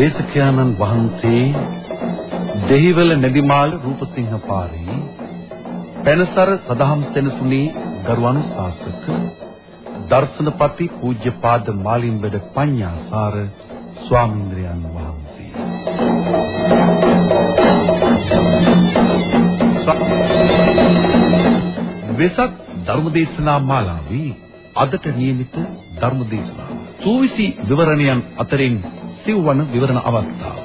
දේශකයන්න් වහන්සේ දෙහිවල නදිමාල රූපසිංහ පාරේ පැනසර සදහම් සෙනසුනේ ගරුවනු ශාසක දර්ශනපති පූජ්‍යපාද මාලිම්බඩ පඤ්ඤාසාර ස්වාමීන්ද්‍රයන් වහන්සේ වෙසක් ධර්මදේශනා මාලාවේ අදට නියමිත ධර්මදේශනාව. සූවිසි විවරණයන් අතරින් සිව්වන විවරණ අවස්ථාව.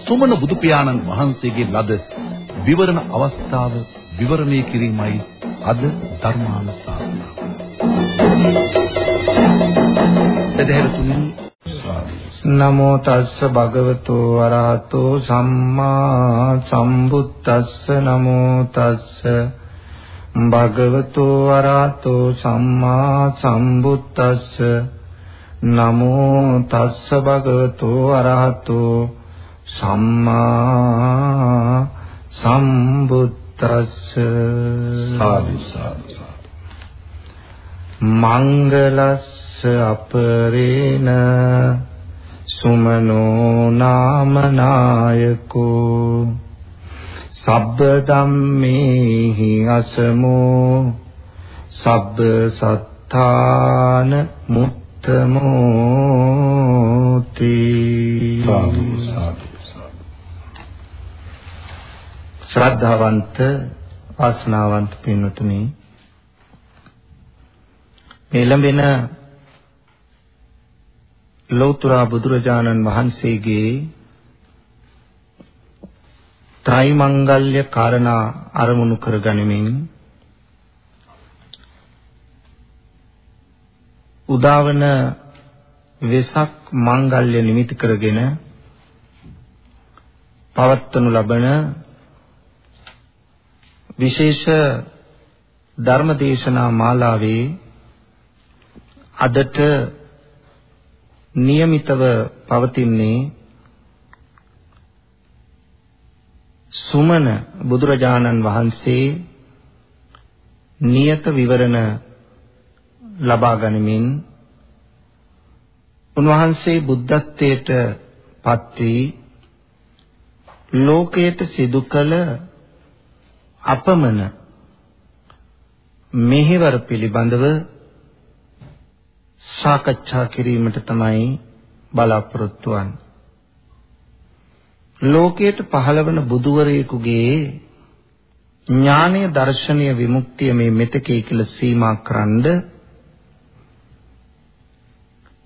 සුමන බුදු පියාණන් වහන්සේගේ ලද විවරණ අවස්ථාව විවරණය කිරීමයි අද ධර්මානුශාසනාව. සදහැවතුනි නමෝ තස්ස භගවතු වරහතෝ සම්මා සම්බුද්දස්ස නමෝ තස්ස භගවතු වරහතෝ සම්මා සම්බුද්දස්ස නමෝ තස්ස භගවතු වරහතෝ සම්මා සම්බුද්දස්ස. සාදු සාදු මංගලස්ස අපරේන සුමනෝ නාම නායකෝ සබ්බ ධම්මේහි අසමෝ. සබ්බ සත්තාන මුත්තමෝ තී ශ්‍රද්ධාවන්ත වාසනාවන්ත පින්වතුනි මේ ලැබෙන ලෞතර බුදුරජාණන් වහන්සේගේ ත්‍රිමංගල්‍ය කාරණා අරමුණු කරගනිමින් උදාවන වෙසක් මංගල්‍ය නිමිති කරගෙන පවත්වනු ලබන විශේෂ ධර්මදේශනා මාලාවේ අදට નિયમિતව පවතින්නේ සුමන බුදුරජාණන් වහන්සේ නියත විවරණ ලබා ගනිමින් උන්වහන්සේ බුද්ධත්වයට පත් වී ලෝකයට සිදු කළ අපමණ මෙහෙවර පිළිබඳව සාකච්ඡා කිරීමට තමයි බලාපොරොත්තු වන්නේ. ලෝකයට පහළවන බුදුවරයෙකුගේ ඥානීය දර්ශනීය විමුක්තිය මේ මෙතකේ කියලා සීමා කරන්න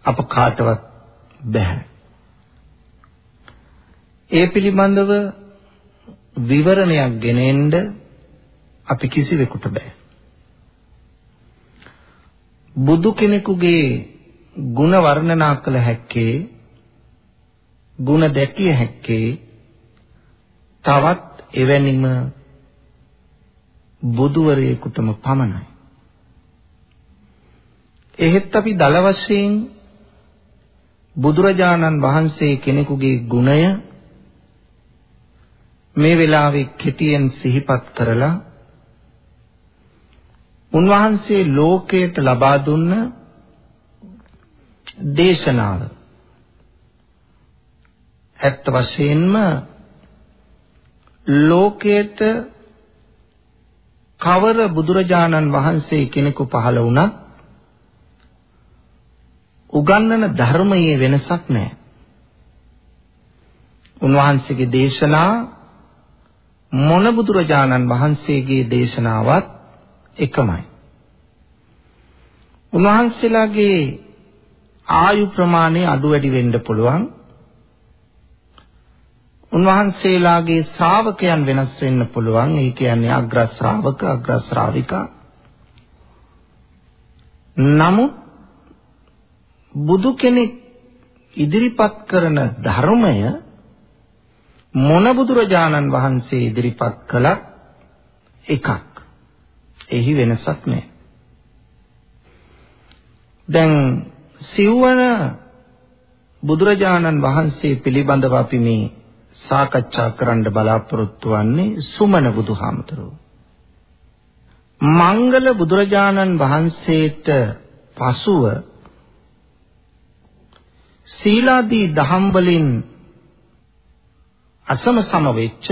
අප කාටවත් බැහැ. ඒ පිළිබඳව විවරණයක් ගෙනෙන්න අපි කිසිවෙකුට බෑ. බුදු කෙනෙකුගේ ಗುಣ වර්ණනා කළ හැක්කේ ಗುಣ දැකිය හැක්කේ තවත් එවැනිම බුදුවරයෙකුටම පමණයි. එහෙත් අපි දල වශයෙන් බුදුරජාණන් වහන්සේ කෙනෙකුගේ ගුණය මේ වෙලාවේ කෙටියෙන් සිහිපත් කරලා උන්වහන්සේ ලෝකයට ලබා දුන්න දේශනාව. ඇත්ත වශයෙන්ම ලෝකයට කවර බුදුරජාණන් වහන්සේ කෙනෙකු පහළ වුණත් උගන්වන ධර්මයේ වෙනසක් නැහැ. උන්වහන්සේගේ දේශනා මොන බුදුරජාණන් වහන්සේගේ දේශනාවත් එකමයි. උන්වහන්සේලාගේ ආයු ප්‍රමාණය අඩු වැඩි වෙන්න පුළුවන්. උන්වහන්සේලාගේ ශ්‍රාවකයන් වෙනස් වෙන්න පුළුවන්. ඒ කියන්නේ අග්‍ර ශ්‍රාවක, අග්‍ර ශ්‍රාවිකා. නමුත් බුදු කෙනෙක් ඉදිරිපත් කරන ධර්මය මොන බුදුරජාණන් වහන්සේ ඉදිරිපත් කළත් එකක්. එහි වෙනසක් නැහැ. දැන් සිව්වන බුදුරජාණන් වහන්සේ පිළිබඳව අපි මේ සාකච්ඡා කරන්න බලාපොරොත්තු වෙන්නේ සුමන බුදුහාමතුරු. මංගල බුදුරජාණන් වහන්සේට පසුව සීලාදී දහම් වලින් අසම සම වෙච්ච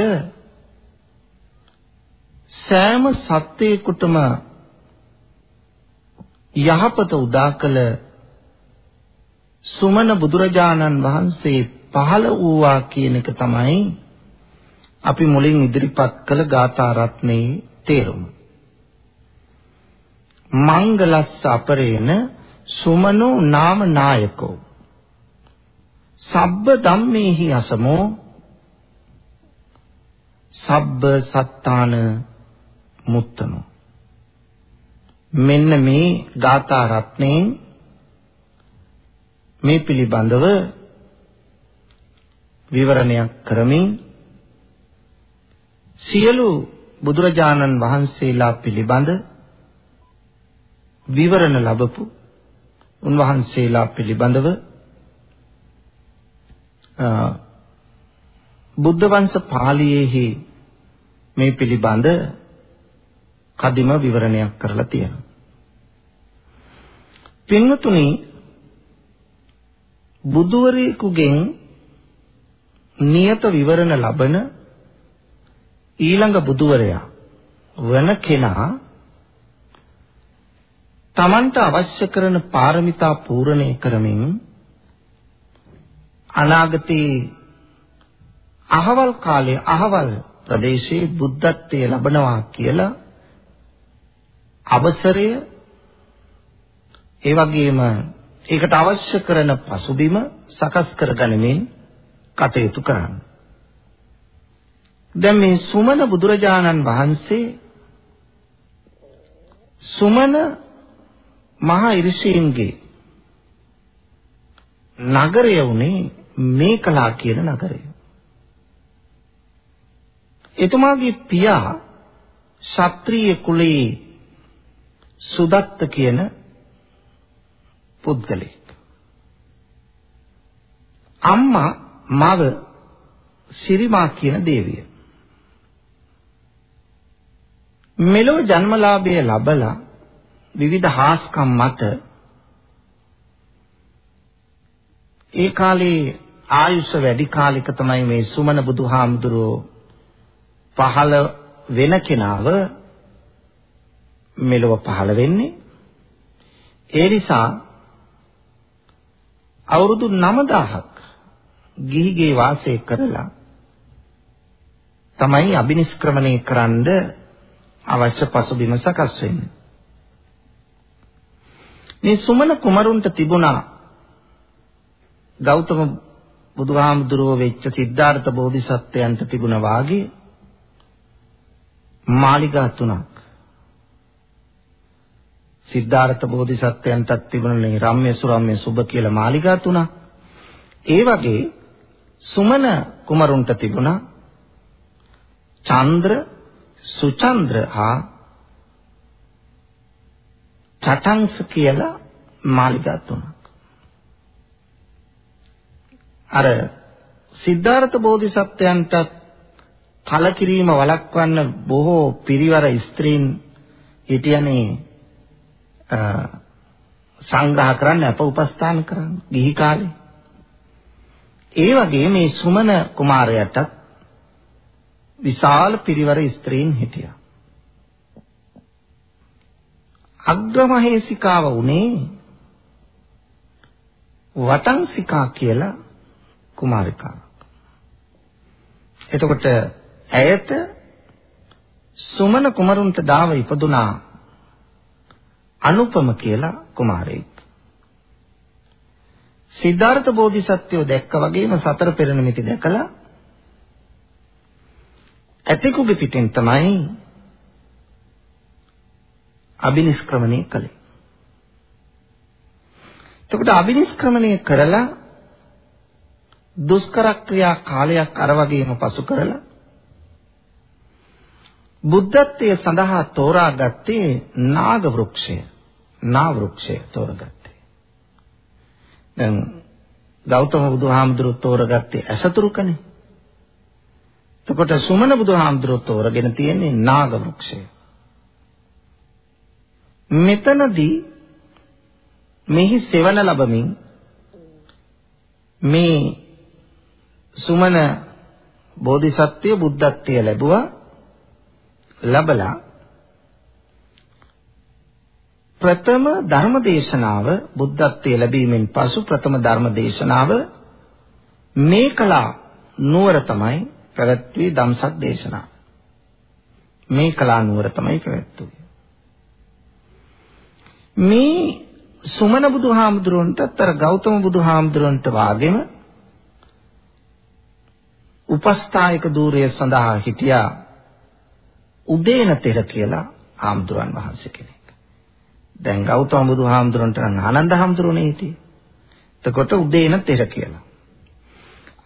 සෑම සත්‍යයකටම යහපත උදා කළ සුමන බුදුරජාණන් වහන්සේ පහළ වූවා කියන එක තමයි අපි මුලින් ඉදිරිපත් කළ ගාථා රත්නයේ තේරුම. මංගලස්ස අපරේන සුමනෝ නාම නායකෝ සබ්බ ධම්මේහි අසමෝ සබ්බ සත්තාන මුත්තනෝ. මෙන්න මේ ගාථා රත්නයෙන් මේ පිළිබඳව විවරණයක් කරමින් සියලු බුදුරජාණන් වහන්සේලා පිළිබඳ විවරණ ලැබපු උන්වහන්සේලා පිළිබඳව බුද්ධ වංශ පාළියේහි මේ පිළිබඳ කදිම විවරණයක් කරලා තියෙනවා. පින්වතුනි බුදුවරයෙකුගෙන් නියත විවරණ ලබන ඊළඟ බුදුවරයා වන කෙනා තමන්ට අවශ්‍ය කරන පාරමිතා පූර්ණේ කරමින් අනාගතේ අහවල් කාලයේ අහවල් ප්‍රදේශයේ බුද්ධත්වයේ ලබනවා කියලා අවසරය ඒ වගේම ඒකට අවශ්‍ය කරන පසුබිම සකස් කරගනිමින් කටයුතු කරන්න. දැන් මේ සුමන බුදුරජාණන් වහන්සේ සුමන මහා ඍෂීන්ගේ නගරය උනේ මේකලා කියන නගරය. එතුමාගේ පියා ශාත්‍රීය කුලයේ සුදත්ත කියන පුද්ගලෙක්. අම්මා මව සිරිමා කියන දේවිය. මෙලොව ජන්මලාභය ලබලා විවිධ හාස්කම් මත ඒ කාලේ ආයුෂ වැඩි කාලයක තමයි මේ සුමන බුදුහාමුදුරුවෝ පහළ වෙන කෙනාව මෙලොව පහළ වෙන්නේ ඒ නිසා අවුරුදු 9000ක් ගිහිගේ වාසය කරලා තමයි අබිනිෂ්ක්‍රමණය කරන්න අවශ්‍ය පසුබිම සකස් වෙන්නේ. මේ සුමන කුමරුන්ට තිබුණා ගෞතම බුදුහාමුදුරුව වෙච්ච සිද්ධාර්ථ බෝධිසත්වයන්ට තිබුණා වාගේ මාලිගා තුනක්. සිද්ධාර්ථ බෝධිසත්වයන්ටත් තිබුණනේ රම්‍ය සුරම්‍ය සුබ කියලා මාලිගා තුනක්. ඒ වගේ සුමන කුමරුන්ට තිබුණා චන්ද්‍ර සුචන්ද්‍ර හා චටංශ කියලා මාලිගා තුනක්. අර සිද්ධාර්ථ බෝධිසත්වයන්ට කලකිරීම වළක්වන්න බොහෝ පිරිවර ස්ත්‍රීන් හිටියනේ සංග්‍රහ කරන්න අප උපස්ථාන කරන්න ගිහි කාලේ ඒ වගේ මේ සුමන කුමාරයාට විශාල පිරිවර ස්ත්‍රීන් හිටියා. අග්‍රමහේසිකාව උනේ වටංසිකා කියලා කුමාරිකාවක්. එතකොට ඇයට සුමන කුමරුන්ට දාව ඉපදුනා අනුපම කියලා කුමාරයෙක්. සිද්ධාර්ථ බෝධිසත්වෝ දැක්ක වගේම සතර පෙර නිමිති දැකලා ඇතිකුගේ පිටින් තමයි අබිනිෂ්ක්‍රමණය කළේ. එතකොට අබිනිෂ්ක්‍රමණය කරලා දුෂ්කර ක්‍රියා කාලයක් අර වගේම පසු කරලා බුද්ධත්වයේ සඳහා තෝරාගත්තේ නාග වෘක්ෂය. නා වෘක්ෂය තෝරගත්තේ. දැන් ගෞතම බුදුහාමුදුරුවෝ තෝරගත්තේ ඇසතුරුකනේ. එතකොට සුමන බුදුහාමුදුරුවෝ තෝරගෙන තියෙන්නේ නාග වෘක්ෂය. මෙතනදී මෙහි සෙවණ ලැබමින් මේ සුමන බෝධිසත්වය බුද්ධත්වය ලැබුවා. ලැබලා ප්‍රථම ධර්ම දේශනාව බුද්ධත්වයේ ලැබීමෙන් පසු ප්‍රථම ධර්ම දේශනාව මේකලා නුවර තමයි පැවැත්වී ධම්සක් දේශනාව. මේකලා නුවර තමයි පැවැත්වුවේ. මේ සුමන බුදුහාමුදුරන්ට අතර ගෞතම බුදුහාමුදුරන්ට වාගෙම උපස්ථායක ධූරය සඳහා හිටියා උදේන තෙර කියලා ආම්දුරන් වහන්සේ කෙනෙක්. දැන් ගෞතම බුදුහාමුදුරන්ට නම් ආනන්ද හාමුදුරුවනේ හිටියේ. එතකොට උදේන තෙර කියලා.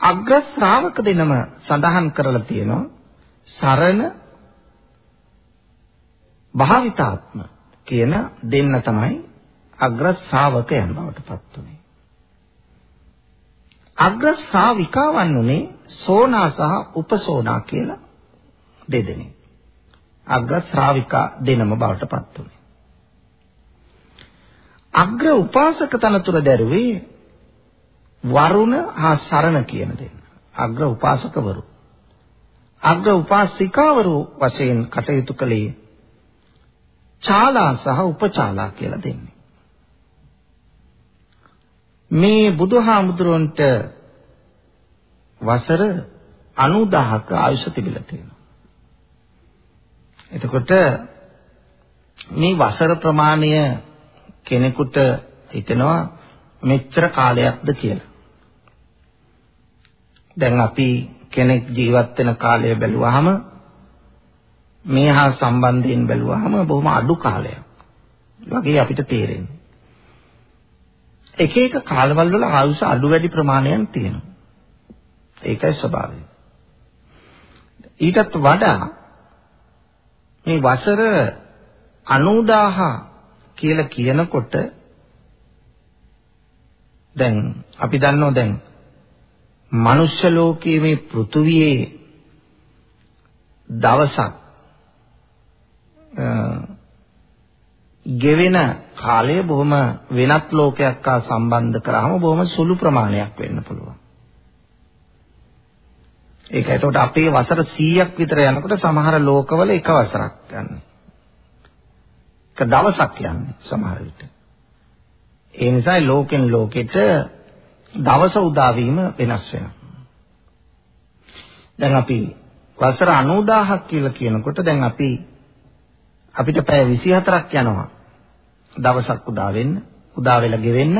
අග්‍ර ශ්‍රාවක දෙනම සඳහන් කරලා තියෙනවා සරණ භාවිතාත්ම කියන දෙන්න තමයි අග්‍ර ශ්‍රාවකයන් බවට පත් වුනේ. අග්‍ර ශ්‍රාවිකාවන් උනේ සෝනා සහ උපසෝනා කියලා දෙදෙනෙක්. අග්‍ර ශ්‍රාවිකා දෙනම බවට පත් වුනේ. අග්‍ර උපාසක තනතුර දැරුවේ වරුණ හා සරණ කියන දෙන්න. අග්‍ර උපාසකවරු. අග්‍ර උපාසිකාවරු වශයෙන් කටයුතු කළේ චාලා සහ උපචාලා කියලා දෙන්නේ. මේ බුදුහාමුදුරන්ට වසර 90000ක ආයුෂ තිබිලා තියෙනවා. එතකොට මේ වසර ප්‍රමාණය කෙනෙකුට හිතෙනවා මෙච්චර කාලයක්ද කියලා. දැන් අපි කෙනෙක් ජීවත් වෙන කාලය බැලුවාම මේ හා සම්බන්ධයෙන් බැලුවාම බොහොම අඩු කාලයක් වගේ අපිට තේරෙන්නේ. එක එක කාලවල වල ආයුෂ අඩු වැඩි ප්‍රමාණයක් තියෙනවා. ඒකයි ස්වභාවය. ඊටත් වඩා මේ වසර 90000 කියලා කියනකොට දැන් අපි දන්නවා දැන් මනුෂ්‍ය ලෝකයේ මේ පෘථුවියේ දවසක් ගෙවෙන කාලය බොහොම වෙනත් ලෝකයක් හා සම්බන්ධ කරාම බොහොම සුළු ප්‍රමාණයක් වෙන්න පුළුවන්. ඒක එතකොට අපේ වසර 100ක් විතර යනකොට සමහර ලෝකවල එක වසරක් යන්නේ. එක දවසක් යන්නේ සමහර විට. ඒ නිසා ලෝකෙන් ලෝකෙට දවස උදා වීම වෙනස් වෙනවා. දැන් අපි වසර 90000ක් කියලා කියනකොට දැන් අපි අපිට පැය 24ක් යනවා. දවසක් උදා වෙන්න, උදා වෙලා ගෙවෙන්න.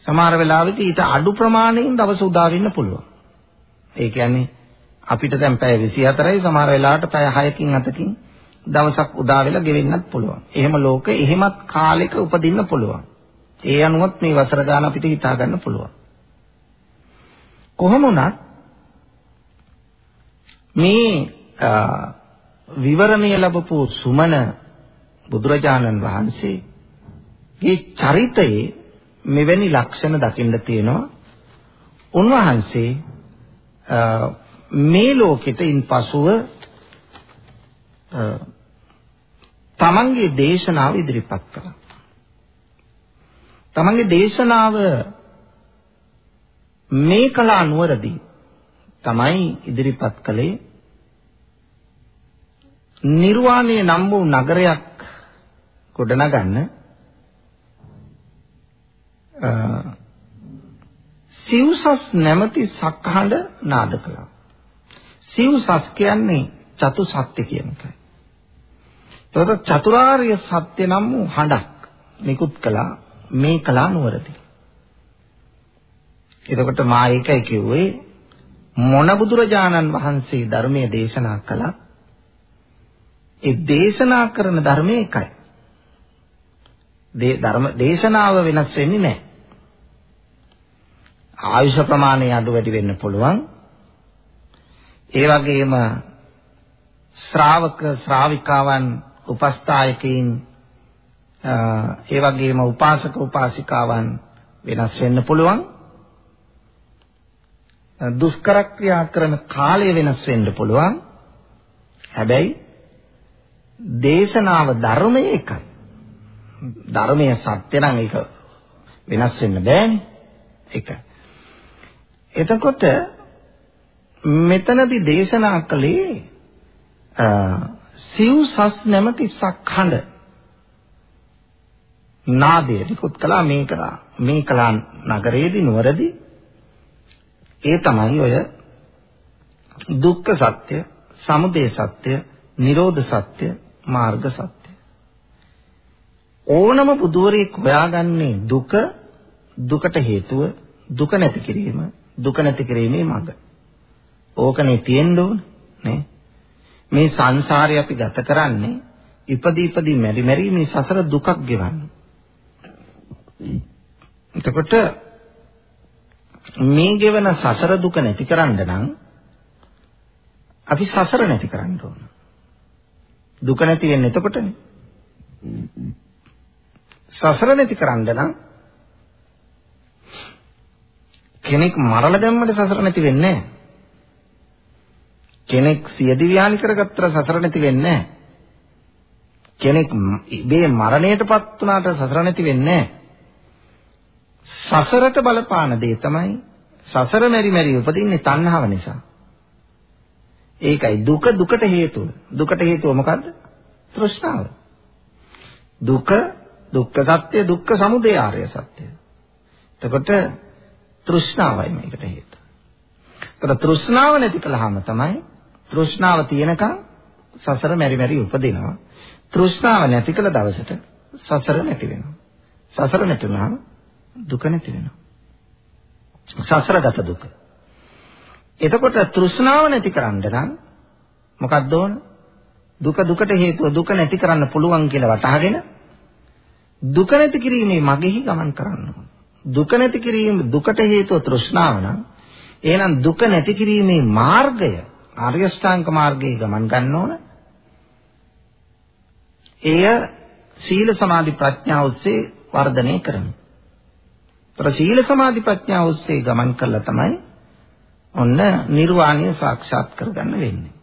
සමහර වෙලාවෙට ඊට අඩු ප්‍රමාණයෙන් දවස උදා වෙන්න පුළුවන්. ඒ කියන්නේ අපිට දැන් පැය 24යි සමහර වෙලාවට පැය 6කින් 7කින් දවසක් උදා වෙලා ගෙවෙන්නත් පුළුවන්. එහෙම ලෝක එහෙමත් කාලෙක උපදින්න පුළුවන්. ඒ අනුවත් මේ වසර ගාන අපිට හිතා ගන්න පුළුවන්. කොහොම වුණත් මේ විවරණය ලැබපු සුමන බුදුරජාණන් වහන්සේගේ චරිතයේ මෙවැනි ලක්ෂණ දකින්න තියෙනවා. උන්වහන්සේ මේ ලෝකෙට ඉන්පසුව තමන්ගේ දේශනාව ඉදිරිපත් කළා. තමන්ගේ දේශනාව මේ කලා නුවරදී තමයි ඉදිරිපත් කළේ නිර්වාණය නම් වූ නගරයක් ගොඩනගන්න සිව්සස් නැමැති සක්හඬ නාද කළා. සිව්සස් කියන්නේ චතු සත්‍ය කියන එකයි. එතකොට චතුරාර්ය සත්‍ය නම් වූ හඬක් නිකුත් කළා මේ කලා නුවරදී. එතකොට මා ඒකයි කිව්වේ මොන බුදුරජාණන් වහන්සේ ධර්මයේ දේශනා කළත් ඒ දේශනා කරන ධර්මයේ එකයි. ධර්ම දේශනාව වෙනස් වෙන්නේ නැහැ. ආයුෂ ප්‍රමාණය අඩු වැඩි වෙන්න පුළුවන්. ඒ වගේම ශ්‍රාවක ශ්‍රාවිකාවන් උපස්ථායකයින් ඒ වගේම උපාසක උපාසිකාවන් වෙනස් වෙන්න පුළුවන්. දුෂ්කර ක්‍රියා කරන කාලය වෙනස් වෙන්න පුළුවන්. හැබැයි දේශනාව ධර්මයේ එකයි. ධර්මයේ සත්‍ය නම් ඒක වෙනස් වෙන්න බෑනේ. ඒක. එතකොට මෙතනදී දේශනා කළේ සිව්සස් නැමැති සක්ඛඬ නාදය නිකුත් කළා මේකලා මේකලා නගරයේදී නුවරදී ඒ තමයි ඔය දුක්ඛ සත්‍ය, සමුදය සත්‍ය, නිරෝධ සත්‍ය, මාර්ග සත්‍ය. ඕනම බුදුවරයෙක් හොයාගන්නේ දුක, දුකට හේතුව, දුක නැති කිරීම, දුක නැති කිරීමේ මඟ. ඕකනේ තියෙන්න ඕන නේ. මේ සංසාරේ අපි ගත කරන්නේ ඉපදී ඉපදී මෙරි මෙරි මේ සසර දුකක් ගෙවන්න. එතකොට මේ ගෙවන සසර දුක නැති කරන්න නම් අපි සසර නැති කරන්න ඕන. දුක නැති වෙන්නේ එතකොටනේ. සසර නැති කරන්න නම් කෙනෙක් මරලා දැම්මට සසර නැති වෙන්නේ නැහැ. කෙනෙක් සියදි ව්‍යානි කරගත්තට සසර නැති වෙන්නේ නැහැ. කෙනෙක් ඉබේ මරණයටපත් වුණාට සසර නැති වෙන්නේ නැහැ. සසරට බලපාන දේ තමයි සසර මෙරි මෙරි උපදින්නේ තණ්හාව නිසා. ඒකයි දුක දුකට හේතුව. දුකට හේතුව මොකද්ද? තෘෂ්ණාව. දුක දුක්ඛ සත්‍ය දුක්ඛ සමුදය ආර්ය සත්‍ය. එතකොට තෘෂ්ණාවයි මේකට හේතුව. එතකොට තෘෂ්ණාව නැති කළාම තමයි තෘෂ්ණාව තියෙනකන් සසර මෙරි මෙරි උපදිනවා. තෘෂ්ණාව නැති කළ දවසට සසර නැති වෙනවා. සසර නැති වුණාම දුක නැති වෙනවා. සසරගත දුක. එතකොට තෘෂ්ණාව නැති කරන්න නම් මොකක්ද ඕන? දුක දුකට හේතුව දුක නැති කරන්න පුළුවන් කියලා වටහාගෙන දුක නැති කිරීමේ මගෙහි ගමන් කරන්න ඕන. දුක නැති කිරීම දුකට හේතුව තෘෂ්ණාව නම් එහෙනම් දුක නැති කිරීමේ මාර්ගය ආර්ය ශ්‍රාංක මාර්ගයේ ගමන් ගන්න ඕන. එය සීල සමාධි ප්‍රඥා ඔස්සේ වර්ධනය කරනවා. ତර සීල සමාධි ප්‍රඥා ඔස්සේ ගමන් කළා තමයි ඔන්න නිර්වාණය සාක්ෂාත් කරගන්න වෙන්නේ.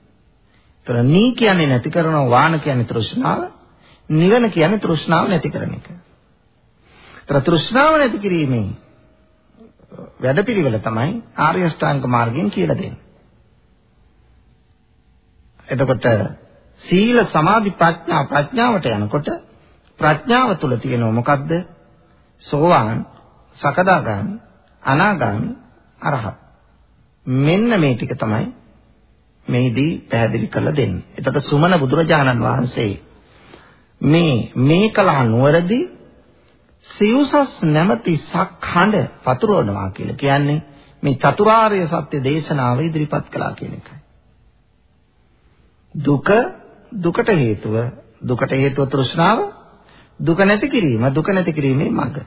ତර නී කියන්නේ නැති කරන වාන කියන්නේ තෘෂ්ණාව, නිවන කියන්නේ තෘෂ්ණාව නැති කරන එක. තර තෘෂ්ණාව නැති කිරීමේ වැඩපිළිවෙල තමයි ආර්ය අෂ්ටාංග මාර්ගයෙන් කියලා දෙන්නේ. එතකොට සීල සමාධි ප්‍රඥා ප්‍රඥාවට යනකොට ප්‍රඥාව තුල තියෙනව මොකද්ද? සෝවාන් සකදාගාමි, අනාගාමි, අරහත්. මෙන්න මේ ටික තමයි මේදී පැහැදිලි කරලා දෙන්නේ. එතකොට සුමන බුදුරජාණන් වහන්සේ මේ මේකලා නුවරදී සිව්සස් නැමැති සක්ඛඬ පතුරවනවා කියලා කියන්නේ මේ චතුරාර්ය සත්‍ය දේශනාව ඉදිරිපත් කළා කියන එකයි. දුක දුකට හේතුව දුකට හේතුව තෘෂ්ණාව දුක නැති කිරීම දුක නැති කිරීමේ මඟ.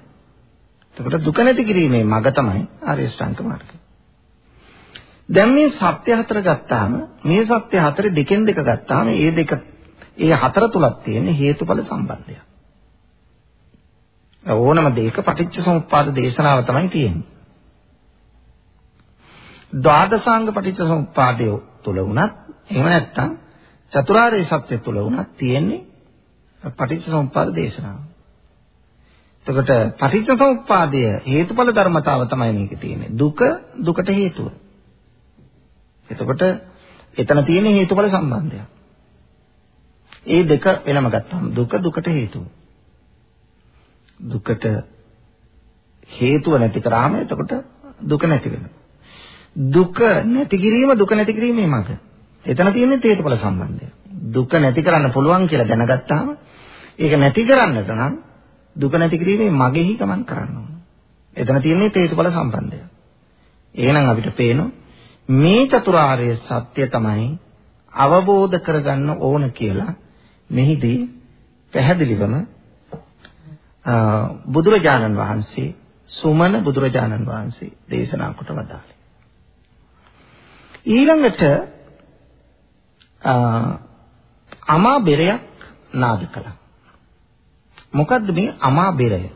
එතකොට දුක නැති කිරීමේ මඟ තමයි ආර්ය ශ්‍රාන්ත මාර්ගය. දැන් මේ සත්‍ය හතර ගත්තාම මේ සත්‍ය හතරේ දෙකෙන් දෙක ගත්තාම ඒ දෙක ඒ හතර තුලක් තියෙන හේතුඵල සම්බන්ධය. ඕනම දෙයක පටිච්ච සමුප්පාද දේශනාව තමයි තියෙන්නේ. ද්වාදසාංග පටිච්ච සමුප්පාදය තුල වුණත් එහෙම නැත්නම් චතුරාර්ය සත්‍ය තුල වුණත් තියෙන්නේ පටිච්ච සමුප්පාද දේශනාව. එතකොට පටිච්චසමුප්පාදය හේතුඵල ධර්මතාව තමයි මේකේ තියෙන්නේ. දුක දුකට හේතුව. එතකොට එතන තියෙන හේතුඵල සම්බන්ධය. ඒ දෙක වෙනම ගත්තාම දුක දුකට හේතුව. දුකට හේතුව නැති කරාම එතකොට දුක නැති වෙනවා. දුක නැති කිරීම දුක නැති කිරීමේ මඟ. එතන තියෙන්නේ හේතුඵල සම්බන්ධය. දුක නැති කරන්න පුළුවන් කියලා දැනගත්තාම ඒක නැති කරන්නට නම් දුක නැති කිරීමේ මගෙහි ගමන් කරන්න ඕන. එතන තියෙන්නේ හේතුඵල සම්බන්ධය. එහෙනම් අපිට පේනවා මේ චතුරාර්ය සත්‍ය තමයි අවබෝධ කරගන්න ඕන කියලා මෙහිදී පැහැදිලිවම බුදුරජාණන් වහන්සේ සුමන බුදුරජාණන් වහන්සේ දේශනා කොට වදාළේ. ඊළඟට අමා බෙරයක් නාද කළා. මොකද්ද මේ අමා බෙරය?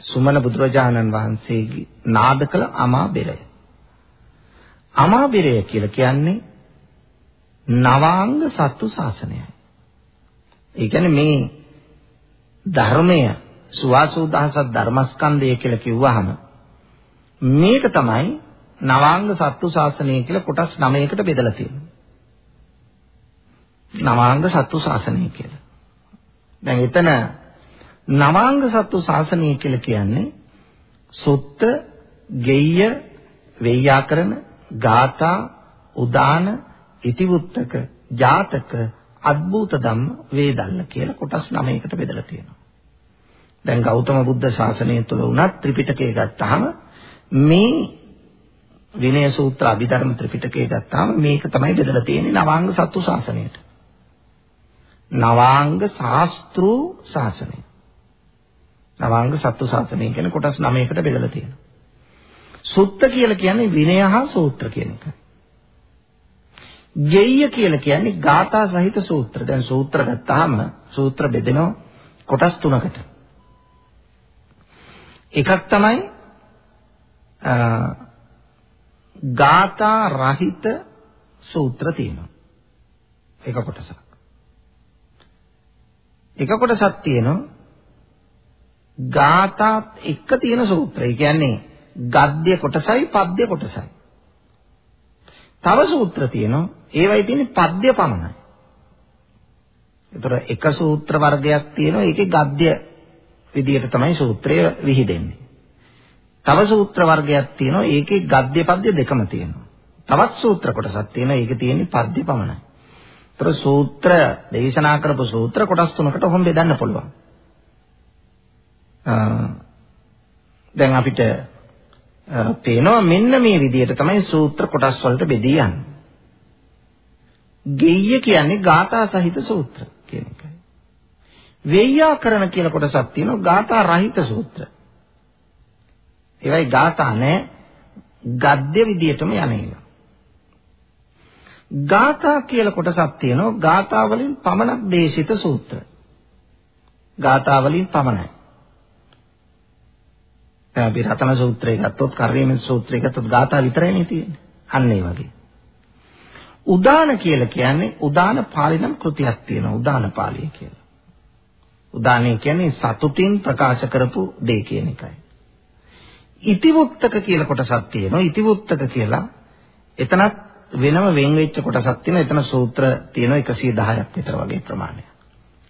සුමන බුදුරජාණන් වහන්සේගේ නාද කළ අමා බෙරය. අමා බෙරය කියලා කියන්නේ නවාංග සත්තු ශාසනයයි. ඒ කියන්නේ මේ ධර්මය සුවාසූ දහසක් ධර්මස්කන්ධය කියලා කිව්වහම මේක තමයි නවාංග සත්තු ශාසනය කියලා කොටස් 9කට බෙදලා තියෙනවා. නවාංග සත්තු ශාසනය කියලා. දැන් එතන නවාංග සත්තු ශාසනය කියලා කියන්නේ සුත්ත, ගෙය්‍ය, වෙය්‍යාකරණ, ගාථා, උදාන, ඉතිවුත්තක, ජාතක, අද්භූත ධම්ම, වේදල්ල කියලා කොටස් 9කට බෙදලා තියෙනවා. දැන් ගෞතම බුද්ධ ශාසනය තුල උනත් ත්‍රිපිටකය ගත්තාම මේ විනය සූත්‍ර අභිධර්ම ත්‍රිපිටකය ගත්තාම මේක තමයි බෙදලා තියෙන්නේ නවාංග සත්තු ශාසනයට. නවාංග ශාස්ත්‍රු ශාසනය. නවාංග සත්තු ශාසනය කියන කොටස් 9කට බෙදලා තියෙනවා. සුත්ත කියලා කියන්නේ විනය හා සූත්‍ර කියන එකයි. ගෙය්‍ය කියලා කියන්නේ ගාථා සහිත සූත්‍ර. දැන් සූත්‍ර ගත්තාම සූත්‍ර බෙදෙනවා කොටස් තුනකට. එකක් තමයි ගාථා රහිත සූත්‍ර තියෙනවා. එක කොටසක්. එක කොටසක් තියෙනවා ගාථාත් එක්ක තියෙන සූත්‍ර. ඒ කියන්නේ ගද්‍ය කොටසයි පද්‍ය කොටසයි. තව සූත්‍ර තියෙනවා ඒවයි තියෙන්නේ පද්‍ය පමණයි. ඒතර එක සූත්‍ර වර්ගයක් තියෙනවා ඒකේ ගද්‍ය විදියට තමයි සූත්‍රය විහිදෙන්නේ. තව සූත්‍ර වර්ගයක් තියෙනවා ඒකේ ගද්‍ය පද්‍ය දෙකම තියෙනවා. තවත් සූත්‍ර කොටසක් තියෙනවා ඒකේ තියෙන්නේ පද්‍ය පමණයි. ඒතර සූත්‍ර දේශනා කරපු සූත්‍ර කොටස් තුනකට ඔහොම බෙදන්න පුළුවන්. දැන් අපිට පේනවා මෙන්න මේ විදිහට තමයි සූත්‍ර කොටස් වලට බෙදී යන්නේ. ගෙය්‍ය කියන්නේ ගාථා සහිත සූත්‍ර කියන එකයි. වෙය්‍යාකරණ කියලා කොටසක් තියෙනවා ගාථා රහිත සූත්‍ර. ඒවයි ගාථා නැහැ ගද්‍ය විදියටම යන ඒවා. ගාථා කියලා කොටසක් තියෙනවා ගාථා වලින් පමණක් දේශිත සූත්‍ර. ගාථා වලින් පමණයි. දැන් අපි රතන සූත්‍රය ගත්තොත් කර්ණීය සූත්‍රය ගත්තොත් ගාථා විතරයිනේ තියෙන්නේ. අන්න ඒ වගේ. උදාන කියලා කියන්නේ උදාන පාළි නම් කෘතියක් තියෙනවා උදාන පාළිය කියලා. උදානය කියන්නේ සතුටින් ප්‍රකාශ කරපු දේ කියන එකයි. ඉතිවුත්තක කියලා කොටසක් තියෙනවා. ඉතිවුත්තක කියලා එතනත් වෙනම වෙන් වෙච්ච කොටසක් තියෙනවා. එතන සූත්‍ර තියෙනවා 110ක් විතර වගේ ප්‍රමාණයක්.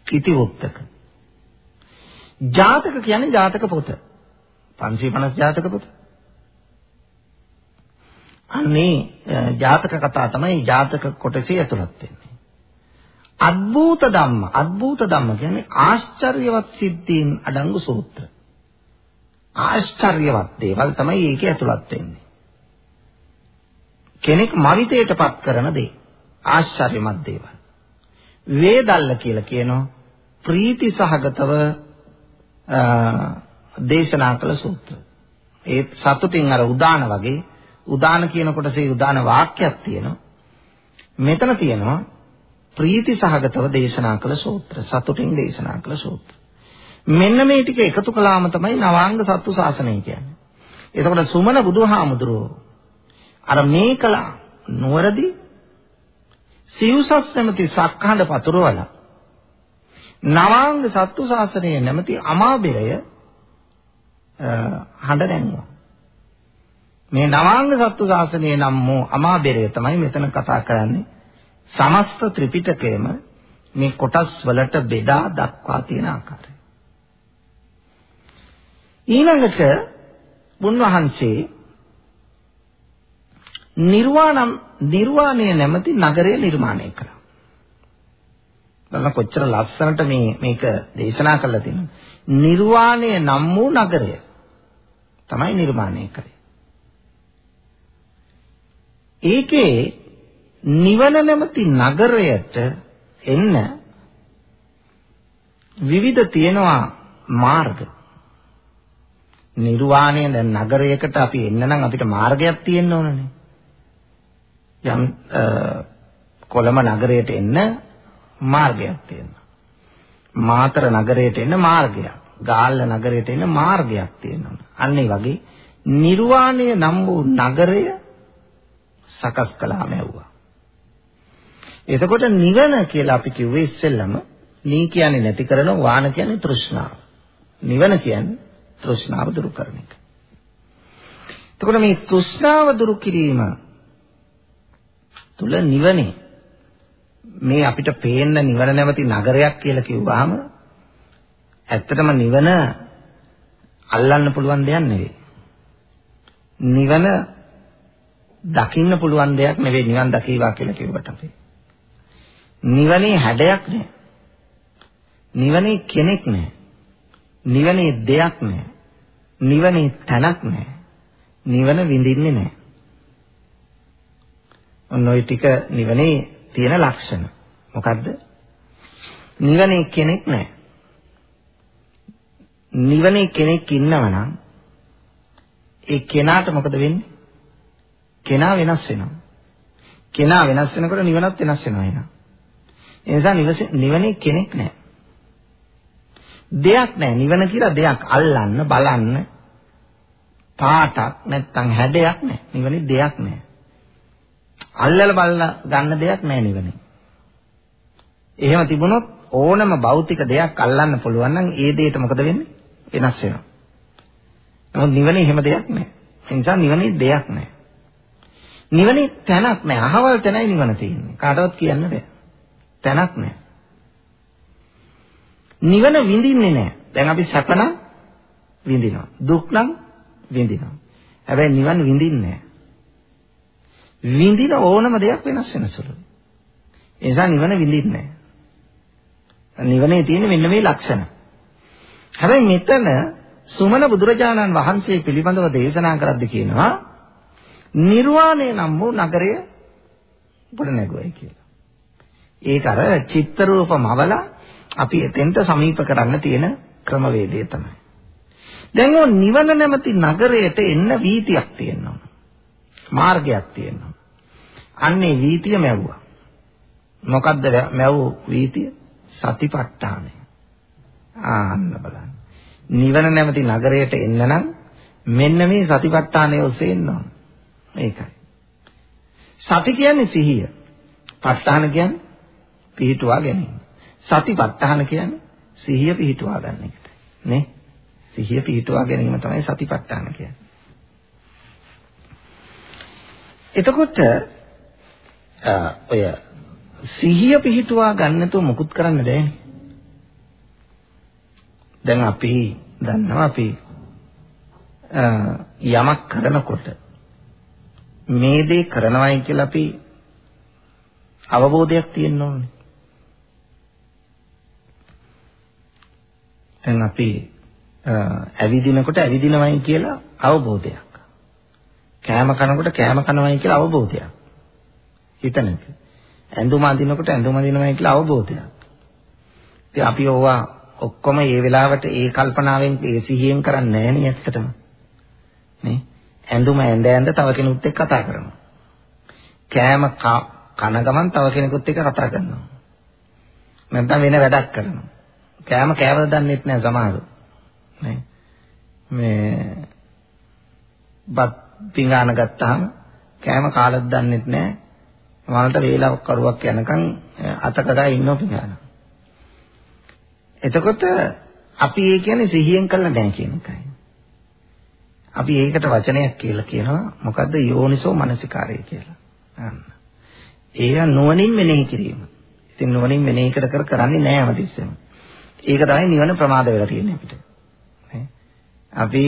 ඉතිවුත්තක. ජාතක කියන්නේ ජාතක පොත. 550 ජාතක පොත. අන්නේ ජාතක කතා තමයි ජාතක කොටසේ ඇතුළත් වෙන්නේ. අද්භූත ධම්ම අද්භූත ධම්ම කියන්නේ ආශ්චර්යවත් සිද්ධීන් අඩංගු සූත්‍ර. ආශ්චර්යවත් දේවල් තමයි ඒකේ ඇතුළත් වෙන්නේ. කෙනෙක් මවිතයටපත් කරන දේ ආශ්චර්යමත් දේවල්. වේදල්ල කියලා කියනවා ප්‍රීති සහගතව දේශනා කළ සූත්‍ර. ඒ සතුටින් අර උදාන වගේ උදාන කියන කොටසේ උදාන වාක්‍යයක් තියෙනවා. මෙතන තියෙනවා ප්‍රීති සහගතව දේශනා කළ සූත්‍ර. සතුටින් දේශනා කළ සූත්‍ර. මෙන්න මේ ටික එකතු කළාම තමයි නවාංග සත්තු ශාසනය කියන්නේ. එතකොට සුමන බුදුහාමුදුරුවෝ අර මේ කල නුවරදී සිව්සස් නැමැති සක්හඬ පතුරවලා නවාංග සත්තු ශාසනය නැමැති අමාබෙරය හඬ නැංගුවා. මේ නවාංග සත්තු ශාසනය නම් වූ අමාබෙරය තමයි මෙතන කතා කරන්නේ. සමස්ත ත්‍රිපිටකයම මේ කොටස් වලට බෙදා දක්වා තියෙන ආකාරය. ඊළඟට බුන්වහන්සේ නිර්වාණම් නිර්වාණය නැමැති නගරය නිර්මාණය කළා. බලන්න කොච්චර ලස්සනට මේ මේක දේශනා කරලා තියෙනවා. නිර්වාණය නම් වූ නගරය තමයි නිර්මාණය කරේ. ඒකේ නිවන නැමැති නගරයට එන්න විවිධ තියෙනවා මාර්ග. නිර්වාණය දැන් නගරයකට අපි එන්න නම් අපිට මාර්ගයක් තියෙන්න ඕනනේ. යම් කොළඹ නගරයට එන්න මාර්ගයක් තියෙනවා. මාතර නගරයට එන්න මාර්ගයක්. ගාල්ල නගරයට එන්න මාර්ගයක් තියෙනවා. අන්න ඒ වගේ නිර්වාණය නම් වූ නගරය සකස් කළාම ඇව්වා. එතකොට නිවන කියලා අපි කිව්වේ ඉස්සෙල්ලම නී කියන්නේ නැති කරන වාන කියන්නේ තෘෂ්ණාව. නිවන කියන්නේ තෘෂ්ණාව දුරු කරන එක. එතකොට මේ තෘෂ්ණාව දුරු කිරීම තුල නිවනේ මේ අපිට පේන්න නිවන නැමැති නගරයක් කියලා කිව්වහම ඇත්තටම නිවන අල්ලන්න පුළුවන් දෙයක් නෙවෙයි. නිවන දකින්න පුළුවන් දෙයක් නෙවෙයි නිවන් දකීවා කියලා කිව්වට අපි. නිවනේ හැඩයක් නෑ. නිවනේ කෙනෙක් නෑ. නිවනේ දෙයක් නෑ. නිවනේ තැනක් නෑ. නිවන විඳින්නේ නෑ. ඔන්න ඔය ටික නිවනේ තියෙන ලක්ෂණ. මොකද්ද? නිවනේ කෙනෙක් නෑ. නිවනේ කෙනෙක් ඉන්නවනම් ඒ කෙනාට මොකද වෙන්නේ? කෙනා වෙනස් වෙනවා. කෙනා වෙනස් වෙනකොට නිවනත් වෙනස් වෙනවා එහෙනම්. ඒ නිසා නිවනේ කෙනෙක් නැහැ. දෙයක් නැහැ. නිවන කියලා දෙයක් අල්ලන්න බලන්න පාටක් නැත්තම් හැඩයක් නැහැ. නිවනේ දෙයක් නැහැ. අල්ලලා බලලා ගන්න දෙයක් නැහැ නිවනේ. එහෙම තිබුණොත් ඕනම භෞතික දෙයක් අල්ලන්න පුළුවන් නම් ඒ දෙයට මොකද වෙන්නේ? වෙනස් වෙනවා. නමුත් නිවනේ එහෙම දෙයක් නැහැ. ඒ නිසා නිවනේ දෙයක් නැහැ. නිවනේ තැනක් නැහැ. අහවල් තැනයි නිවන තියෙන්නේ. කාටවත් කියන්න බෑ. තැනක් නැහැ. නිවන විඳින්නේ නැහැ. දැන් අපි සැප නම් විඳිනවා. දුක් නම් විඳිනවා. හැබැයි නිවන විඳින්නේ නැහැ. විඳින ඕනම දෙයක් වෙනස් වෙන සුළුයි. ඒ නිසා නිවන විඳින්නේ නැහැ. නිවනේ තියෙන මෙන්න මේ ලක්ෂණ. හැබැයි මෙතන සුමන බුදුරජාණන් වහන්සේ පිළිබඳව දේශනා කරද්දී කියනවා නිර්වාණය නම් වූ නගරය ගොඩ නැගුවයි කියලා. ඒක අර චිත්ත රූපමවල අපි එතෙන්ට සමීප කරන්න තියෙන ක්‍රමවේදය තමයි. දැන් ඕ නිවන නැමැති නගරයට එන්න වීතියක් තියෙනවා. මාර්ගයක් තියෙනවා. අන්නේ වීතිය මැව්වා. මොකද්ද මැව් වීතිය? සතිපට්ඨානය. ආන්න බලන්න. නිවන නැමැති නගරයට එන්න නම් මෙන්න මේ සතිපට්ඨානය ඔස්සේ එන්න ඕන. මේකයි. සති කියන්නේ සිහිය. ප ဋ ාහන කියන්නේ පිහිටුවා ගැනීම. සතිපට්ඨාන කියන්නේ සිහිය පිහිටුවා ගන්න එකට. නේ? සිහිය පිහිටුවා ගැනීම තමයි සතිපට්ඨාන කියන්නේ. එතකොට ඔය සිහිය පිහිටුවා ගන්නතෝ මුකුත් කරන්න බෑනේ. දැන් අපි දන්නවා අපි යමක් කරනකොට මේ දේ කරනවායි කියලා අපි අවබෝධයක් තියෙන්න ඕනේ. දැන් අපි ඇවිදිනකොට ඇවිදිනවයි කියලා අවබෝධයක්. කෑම කනකොට කෑම කනවයි කියලා අවබෝධයක්. හිතනක. ඇඳුම අඳිනකොට ඇඳුම අඳිනවයි කියලා අවබෝධයක්. ඉතින් අපි ඕවා ඔක්කොම ඒ වෙලාවට ඒ කල්පනාවෙන් ඒ සිහියෙන් කරන්නේ නැහැ නේ ඇත්තටම. නේ? ඇඳුම ඇඳ ඇඳ තව කෙනෙකුත් එක්ක කතා කරනවා. කෑම කන ගමන් තව කෙනෙකුත් එක්ක කතා කරනවා. නැත්නම් වෙන වැඩක් කරනවා. කෑම කෑවද දන්නෙත් නෑ සමහරව. නේ. මේ බත් පිඟාන ගත්තාම කෑම කාලත් දන්නෙත් නෑ. මලට වේලාවක් කරුවක් යනකම් අතකදා ඉන්නව පිඟාන. එතකොට අපි ඒ කියන්නේ සිහියෙන් කළා නැහැ කියන එකයි. අපි ඒකට වචනයක් කියලා කියනවා මොකද්ද යෝනිසෝ මනසිකාරය කියලා. අන්න. ඒක නුවණින් මෙනෙහි කිරීම. ඉතින් නුවණින් මෙනෙහි කර කර කරන්නේ නැහැ හැමතිස්සෙම. ඒක තමයි නිවන ප්‍රමාද වෙලා තියෙන්නේ අපිට. අපි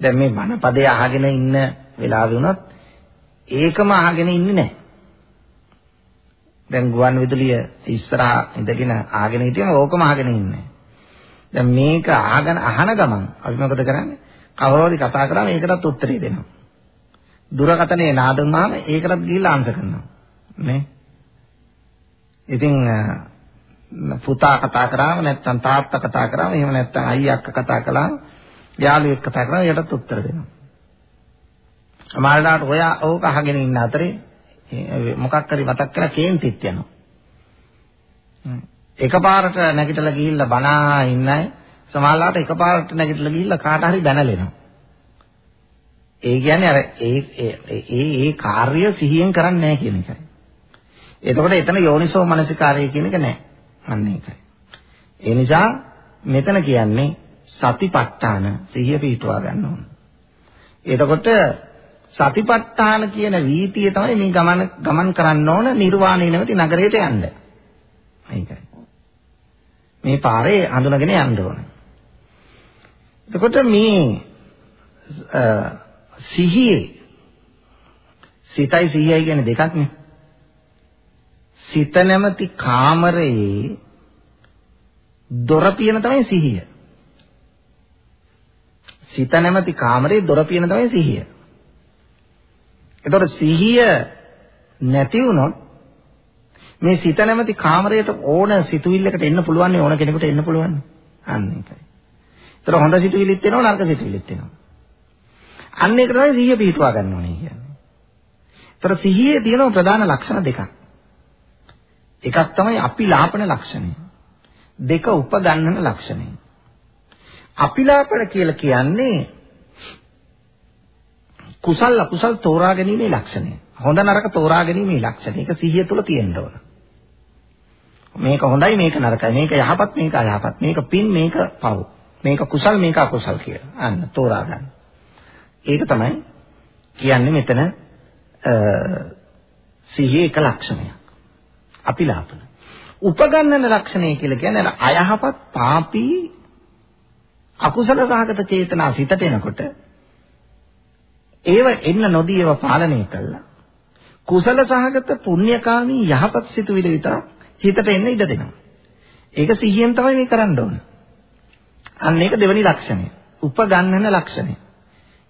දැන් මේ බණ පදේ අහගෙන ඉන්න වෙලාවෙ වුණත් ඒකම අහගෙන ඉන්නේ නැහැ. දැන් ගුවන් විදුලිය ඉස්සරහා ඉඳගෙන අහගෙන හිටියම ඕකම අහගෙන ඉන්නේ. දැන් මේක අහගෙන අහන ගමන් අපි මොකද කරන්නේ? කවවරි කතා කරාම ඒකටත් උත්තරේ දෙනවා. දුරකතනේ නාදුනාම ඒකටත් ගිහිල්ලා ආන්සර් කරනවා. නේ? ඉතින් පුතා කතා කරාම නැත්නම් තාත්තා කතා කරාම එහෙම නැත්නම් අයියා අක්කා කතා කළාම යාළුවෙක් කතා කරාම ඒකටත් උත්තර දෙනවා. සමහරවිට ඔය ඕක අහගෙන ඉන්න අතරේ මොකක් හරි මතක් කරලා කේන්තිත් යනවා. එකපාරට නැගිටලා ගිහිල්ලා බනා ඉන්න අය සමහරවිට එකපාරට නැගිටලා ගිහිල්ලා කාට හරි බැනලෙනවා. ඒ කියන්නේ අර ඒ ඒ ඒ කාර්ය සිහියෙන් කරන්නේ නැහැ කියන එකයි. එතකොට එතන යෝනිසෝ මනසිකාරය කියන එක නැහැ. අන්න ඒකයි. ඒ නිසා මෙතන කියන්නේ සතිපට්ඨාන සිහිය පිහිටුවා ගන්න ඕන. එතකොට සතිපට්ඨාන කියන වීතිය තමයි මේ ගමන ගමන් කරන්න ඕන නිර්වාණය නැමැති නගරයට යන්න. මේකයි. මේ පාරේ හඳුනගෙන යන්න ඕන. එතකොට මේ සිහියේ සිතයි සිහියයි කියන්නේ දෙකක් නේ. සිත නැමැති කාමරයේ දොර පියන තමයි සිහිය. සිත නැමැති කාමරේ දොර පියන තමයි සිහිය. එතකොට සිහිය නැති වුණොත් මේ සිත නැමැති කාමරයට ඕන සිතුවිල්ලකට එන්න පුළුවන් ඕන කෙනෙකුට එන්න පුළුවන්. අන්න ඒකයි. ඒතර හොඳ සිතුවිලිත් එනවා නරක සිතුවිලිත් එනවා. අන්න ඒක තමයි සිහිය පිටවා ගන්න ඕනේ කියන්නේ. ඒතර සිහියේ තියෙන ප්‍රධාන ලක්ෂණ දෙකක්. එකක් තමයි අපිලාපන ලක්ෂණය. දෙක උපගන්නන ලක්ෂණය. අපිලාපන කියලා කියන්නේ කුසල් අකුසල් තෝරා ගැනීමේ ලක්ෂණය. හොඳ නරක තෝරා ගැනීමේ ලක්ෂණය. ඒක සිහිය තුළ තියෙන්න ඕන. මේක හොඳයි මේක නරකයි. මේක යහපත් මේක අයහපත්. මේක පින් මේක පව්. මේක කුසල් මේක අකුසල් කියලා. අන්න තෝරා ගන්න. ඒක තමයි කියන්නේ මෙතන සිහියේ එක ලක්ෂණයක්. අපිලාපන. උපගන්නන ලක්ෂණය කියලා කියන්නේ අයහපත් පාපී අකුසල සහගත චේතනා සිතට එනකොට ඒව එන්න නොදී ඒව පාලනය කළා. කුසල සහගත පුණ්‍යකාමී යහපත් සිතුවිලි විතරක් හිතට එන්න ඉඩ දෙනවා. ඒක සිහියෙන් තමයි මේ කරන්න ඕන. අන්න ඒක දෙවෙනි ලක්ෂණය. උපගන්නන ලක්ෂණය.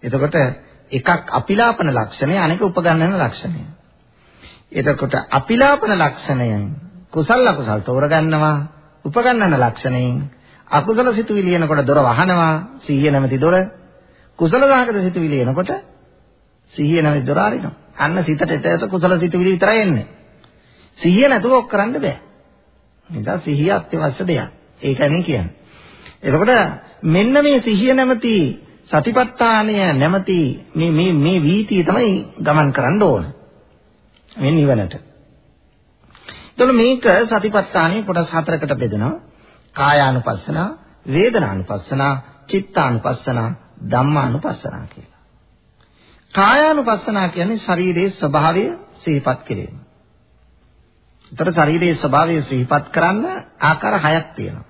එතකොට එකක් අපිලාපන ලක්ෂණය අනෙක උපගන්නන ලක්ෂණය. එතකොට අපිලාපන ලක්ෂණයෙන් කුසල අකුසල් තෝරගන්නවා උපගන්නන ලක්ෂණයෙන් අකුසල සිතුවිලි එනකොට දොර වහනවා සිහිය නැමැති දොර කුසල සහගත සිතුවිලි එනකොට සිහිය නැමැති දොර අරිනවා. අන්න සිතට එතට කුසල සිතුවිලි විතරයි එන්නේ. සිහිය නැතුව ඔක් කරන්න බෑ. නිසා සිහිය අත්‍යවශ්‍ය දෙයක්. ඒකයි මේ කියන්නේ. එතකොට මෙන්න මේ සිහිය නැමැති සතිපට්ඨානය නැමැති මේ මේ මේ වීතිය තමයි ගමන් කරන්න ඕන. මේ නිවනට. එතකොට මේක සතිපට්ඨානයේ කොටස් හතරකට බෙදෙනවා. කායානුපස්සන, වේදනානුපස්සන, චිත්තානුපස්සන, ධම්මානුපස්සන කියලා. කායානුපස්සන කියන්නේ ශරීරයේ ස්වභාවය සිහිපත් කිරීම. ඒතර ශරීරයේ ස්වභාවය සිහිපත් කරන්න ආකාර හයක් තියෙනවා.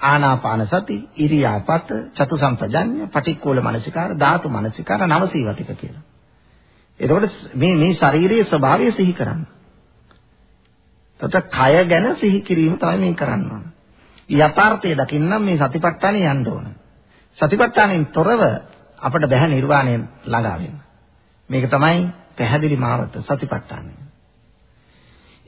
ආනාපාන සති, ඉරියාපත, චතු සම්පජඤ්ඤ, පටික්කුල මනසිකාර, ධාතු මනසිකාර, නවසීවතික කියලා. එතකොට මේ මේ ශරීරයේ ස්වභාවය සිහි කරන්න. එතකොට කය ගැන සිහි කිරීම තමයි මේ කරන්න ඕන. යථාර්ථය දකින්න මේ සතිපට්ඨානෙ යන්න ඕන. සතිපට්ඨානෙන් තොරව අපිට බැහැ නිර්වාණය ළඟා වෙන්න. මේක තමයි පැහැදිලි මාවත සතිපට්ඨානය.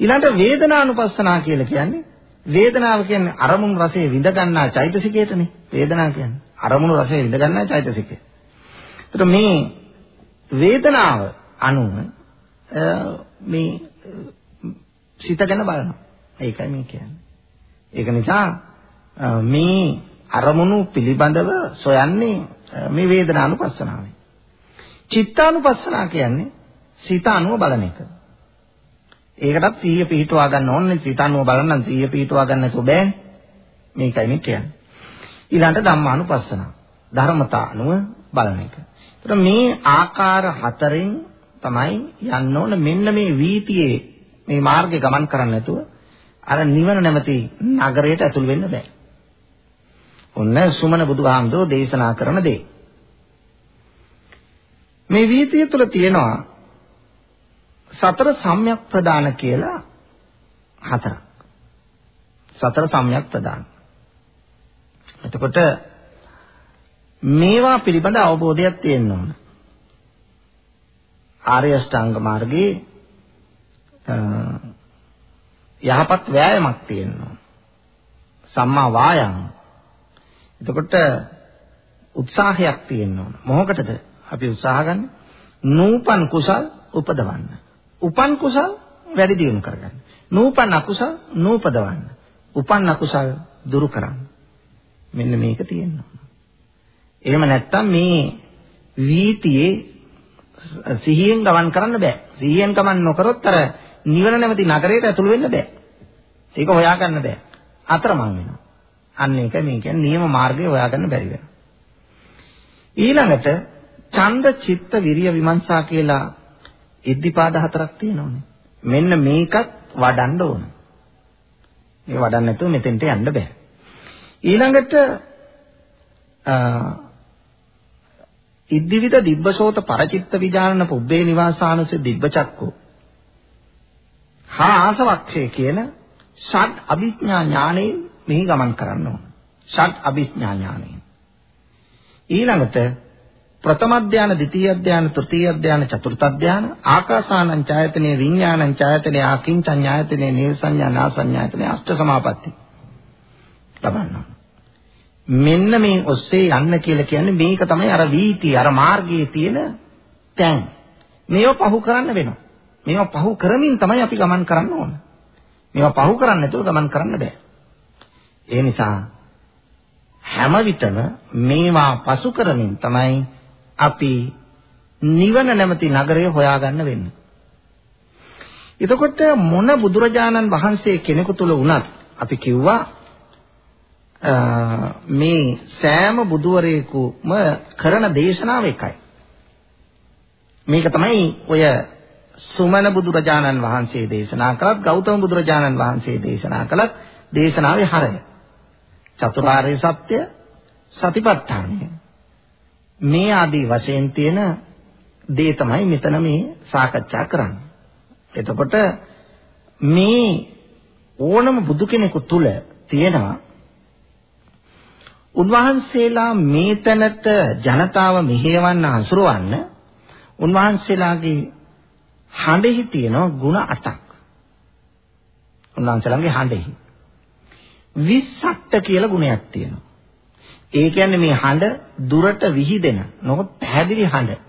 ඊළඟට වේදනානුපස්සනා කියලා කියන්නේ වේදනාව කියන්නේ අරමුණු රසයේ විඳ ගන්නා චෛතසිකයටනේ වේදනාව කියන්නේ අරමුණු රසයේ විඳ ගන්නා චෛතසිකය. ඒතර මේ වේදනාව අනුව මේ සිත ගැන බලනවා. ඒකයි මේ කියන්නේ. ඒක නිසා මේ අරමුණු පිළිබඳව සොයන්නේ මේ වේදනානුපස්සනාවයි. චිත්තානුපස්සනා කියන්නේ සිත අනුව බලන එක. ඒකටත් සිහිය පිහිටුවා ගන්න ඕනේ. සිත අනුව බලන්න සිහිය පිහිටුවා ගන්න නැතුව බෑනේ. මේකයි මේ කියන්නේ. ඊළඟට ධම්මානුපස්සනා. ධර්මතා අනුව බලන එක. ඒතර මේ ආකාර හතරෙන් තමයි යන්න ඕන මෙන්න මේ වීතියේ මේ මාර්ගේ ගමන් කරන්නේ නැතුව අර නිවන නැමැති නගරයට ඇතුල් වෙන්න බෑ. ඔන්න සුමන බුදුහාමුදුරෝ දේශනා කරන දේ. මේ වීතිය තුළ තියෙනවා සතර සම්‍යක් ප්‍රදාන කියලා හතරක්. සතර සම්‍යක් ප්‍රදාන. එතකොට මේවා පිළිබඳ අවබෝධයක් තියෙන්න ඕන. ආර්ය අෂ්ටාංග මාර්ගයේ යහපත් වෑයමක් තියෙනවා. සම්මා වායාම. එතකොට උත්සාහයක් තියෙන්න ඕන. මොහොකටද අපි උත්සාහ ගන්න? නූපන් කුසල් උපදවන්න. උපන් කුසල් වැඩි දියුණු කරගන්න. නූපන් අකුසල් නූපදවන්න. උපන් අකුසල් දුරු කරන්න. මෙන්න මේක තියෙනවා. එහෙම නැත්තම් මේ වීතියේ සිහියෙන් ගමන් කරන්න බෑ. සිහියෙන් ගමන් නොකරොත් අර නිවන නැමැති නගරයට ඇතුළු වෙන්න බෑ. ඒක හොයාගන්න බෑ. අතරමං වෙනවා. අන්න ඒක මේ කියන්නේ නියම මාර්ගය හොයාගන්න බැරි වෙනවා. ඊළඟට ඡන්ද චිත්ත විරිය විමර්ශා කියලා ඉද්ධිපාද හතරක් තියෙනවනේ. මෙන්න මේකත් වඩන්න ඕන. මේ වඩන්න නැතුව මෙතෙන්ට යන්න බෑ. ඊළඟට ඉද්ධිවිද දිබ්බසෝත පරචිත්ත විඥානන පුබ්බේ නිවාසානස දිබ්බචක්කෝ හා ආසවක්ෂය කියන ෂඩ් අභිඥා ඥාණයෙන් මෙහි ගමන් කරන්න ඕන. ෂඩ් අභිඥා ඥාණයෙන්. ඊළඟට ප්‍රථම ධානය, ද්විතීය ධානය, තෘතීය ධානය, චතුර්ථ ධානය, ආකාසානං ඡායතනේ, විඥානං ඡායතනේ, ආකින්චඤ්ඤායතනේ, නේසඤ්ඤා නාසඤ්ඤායතනේ, අෂ්ට සමාපatti. ලබන්න. මෙන්න මේ ඔස්සේ යන්න කියලා කියන්නේ මේක තමයි අර වීතිය, අර මාර්ගයේ තියෙන තැන්. මේව පහු කරන්න වෙනවා. මේවා පහු කරමින් තමයි අපි ගමන් කරන්න ඕන. මේවා පහු කරන්නේ නැතුව ගමන් කරන්න බෑ. ඒ නිසා හැම විටම මේවා පසු කරමින් තමයි අපි නිවන නැමැති නගරය හොයාගන්න වෙන්නේ. එතකොට මොන බුදුරජාණන් වහන්සේ කෙනෙකු තුල වුණත් අපි කිව්වා මේ සෑම බුදුවරයෙකුම කරන දේශනාව එකයි. මේක තමයි ඔය සුමන බුදුරජාණන් වහන්සේ දේශනා කළත් ගෞතම බුදුරජාණන් වහන්සේ දේශනා කළත් දේශනාවේ හරය. චතුරාර්ය සත්‍ය සතිපට්ඨානය. මේ ආදී වශයෙන් තියෙන දේ තමයි මෙතන මේ සාකච්ඡා කරන්නේ. එතකොට මේ ඕනම බුදු කෙනෙකු තුල තියෙනවා උන්වහන්සේලා මේ තැනට ජනතාව මෙහෙයවන්න හසුරවන්න උන්වහන්සේලාගේ හඬෙහි තියෙන ಗುಣ 8ක්. උන්වහන්සේලාගේ හඬෙහි. විස්සට්ට කියලා ගුණයක් තියෙනවා. ඒ කියන්නේ මේ හඬ දුරට විහිදෙන නොකොත් පැහැදිලි හඬ.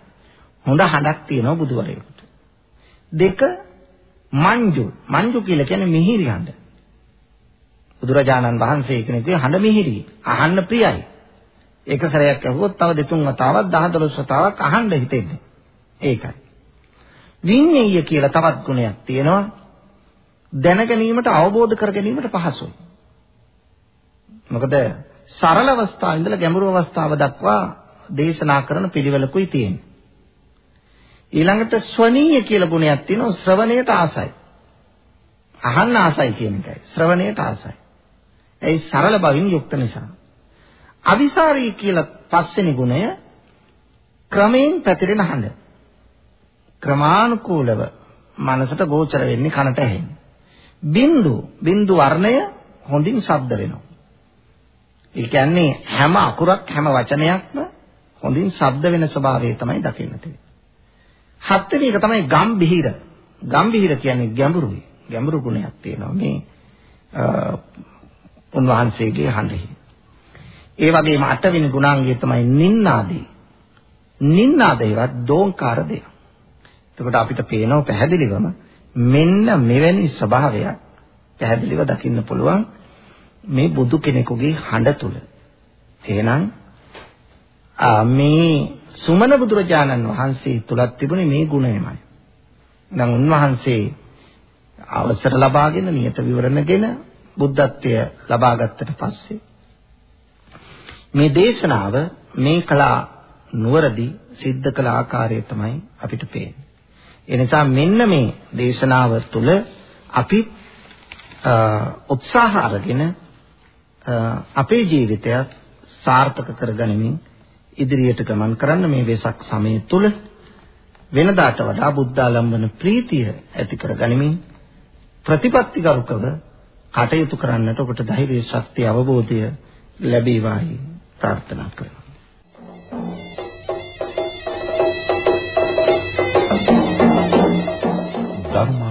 හොඳ හඬක් තියෙනවා බුදුවරයෙකුට. දෙක මංජු. මංජු කියලා කියන්නේ මිහිරි හඬ. බුදුරජාණන් වහන්සේ කෙනෙකුගේ හඬ මිහිරි. අහන්න ප්‍රියයි. එක සැරයක් ඇහුවොත් තව දෙතුන් වතාවක් 10 12 වතාවක් අහන්න හිතෙන්නේ. ඒකයි. විඤ්ඤය කියලා තවත් ගුණයක් තියෙනවා. දැන ගැනීමට අවබෝධ කර ගැනීමට පහසුයි. මොකද සරල අවස්ථාව ඉඳලා ගැඹුරු අවස්ථාව දක්වා දේශනා කරන පිළිවෙලකුයි තියෙන්නේ. ඊළඟට ස්වනීය කියලා ගුණයක් තියෙනවා ශ්‍රවණයට ආසයි. අහන්න ආසයි කියන එකයි. ශ්‍රවණයට ආසයි. ඒ සරල බවින් යුක්ත නිසා. අවිසාරී කියලා පස්වෙනි ගුණය ක්‍රමයෙන් පැතිරෙන හඬ. ක්‍රමානුකූලව මනසට ගෝචර වෙන්නේ කනට ඇහෙන්නේ. බින්දු බින්දු වර්ණය හොඳින් ශබ්ද වෙනවා. ඒ කියන්නේ හැම අකුරක් හැම වචනයක්ම හොඳින් ශබ්ද වෙන ස්වභාවය තමයි දකින්න තියෙන්නේ. හත්වෙනි එක තමයි ගම්බිහිර. ගම්බිහිර කියන්නේ ගැඹුරුයි. ගැඹුරු ගුණයක් තියෙනවා මේ උන්වහන්සේගේ හඬෙහි. ඒ වගේම අටවෙනි ගුණාංගය තමයි නින්නාදී. නින්නාදේවත් දෝංකාර දෙය. එතකොට අපිට පේනව පැහැදිලිවම මෙන්න මෙවැනි ස්වභාවයක් පැහැදිලිව දකින්න පුළුවන් මේ බුදු කෙනෙකුගේ හඬ තුල. එහෙනම් මේ සුමන බුදුරජාණන් වහන්සේ තුලත් තිබුණේ මේ ගුණයමයි. නම් උන්වහන්සේ අවසර ලබාගෙන නියත විවරණගෙන බුද්ධත්වය ලබා ගත්තට පස්සේ මේ දේශනාව මේ කලා නුවරදී සිද්ධ කළ ආකාරය තමයි අපිට පේන්නේ. ඒ නිසා මෙන්න මේ දේශනාව තුළ අපි උත්සාහ අරගෙන අපේ ජීවිතයත් සාර්ථක කරගනිමින් ඉදිරියට ගමන් කරන්න මේ වෙසක් සමය තුල වෙනදාට වඩා බුද්ධාලම්බන ප්‍රීතිය ඇති කරගනිමින් ප්‍රතිපත්තිගරුකව කටයුතු කරන්නට ඔබට ධෛර්ය ශක්තිය අවබෝධය ලැබේවායි ප්‍රාර්ථනා කරමි ධර්මා